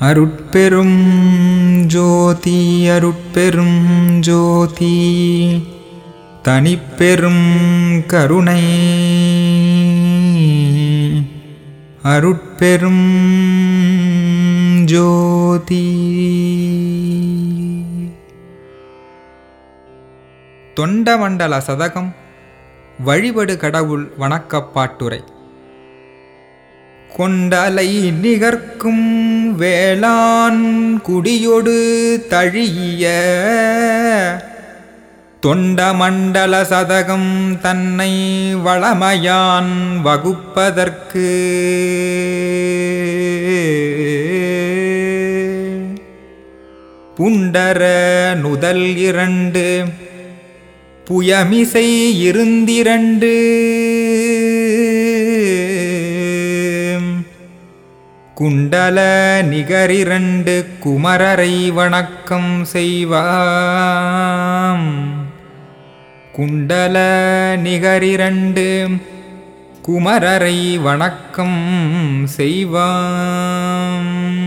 அருட்பெரும் ஜோதி அருட்பெரும் ஜோதி. தனிப்பெரும் கருணை. அருட்பெரும் ஜோதி. தொண்டமண்டல சதகம் வழிபடு கடவுள் வணக்கப்பாட்டுரை கொண்டலை நிகர்க்கும் வேளாண் குடியொடு தழிய. தொண்டமண்டல சதகம் தன்னை வளமையான் வகுப்பதற்கு. புண்டர நுதல் இரண்டு புயமிசை இருந்திரண்டு. குண்டல நிகரிரண்டு குமரரை வணக்கம் செய்வாம். குண்டல நிகரிரண்டு குமரரை வணக்கம் செய்வாம்.